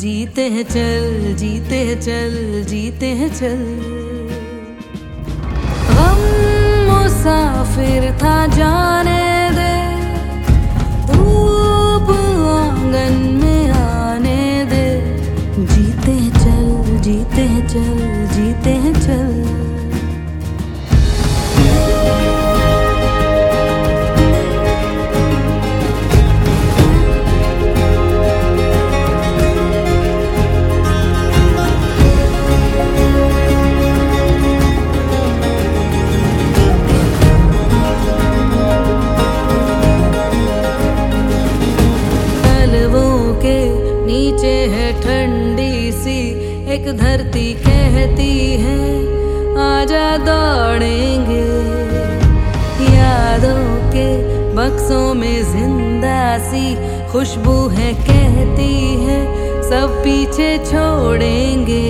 जीते हैं चल जीते हैं चल जीते हैं चल। हम मुसाफिर था जाने नीचे है ठंडी सी, एक धरती कहती है, आजा दौड़ेंगे। यादों के बक्सों में ज़िंदा सी खुशबू है, कहती है, सब पीछे छोड़ेंगे।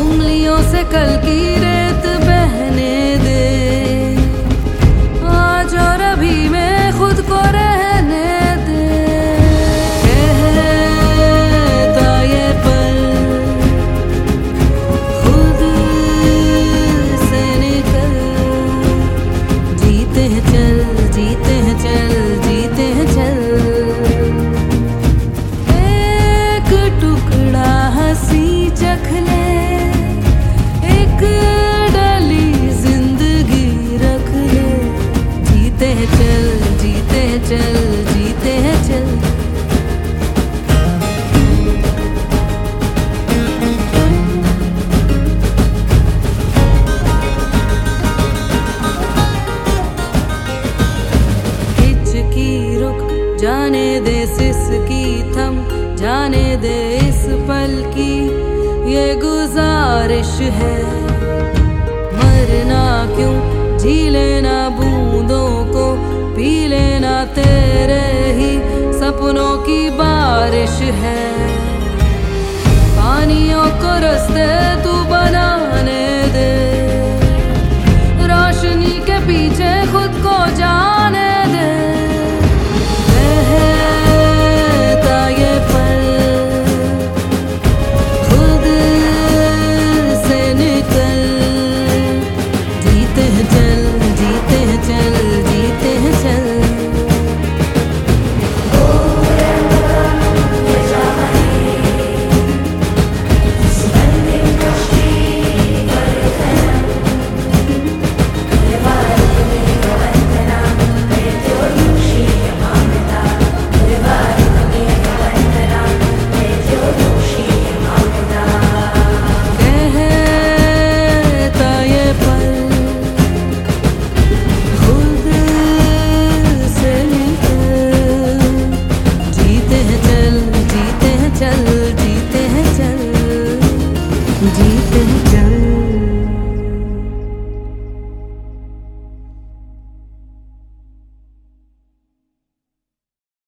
उंगलियों से कल की रेत जाने दे सिस की थम, जाने दे इस पल की ये गुजारिश है। मरना क्यों? जी लेना बूंदों को, पी लेना तेरे ही सपनों की बारिश है। पानियों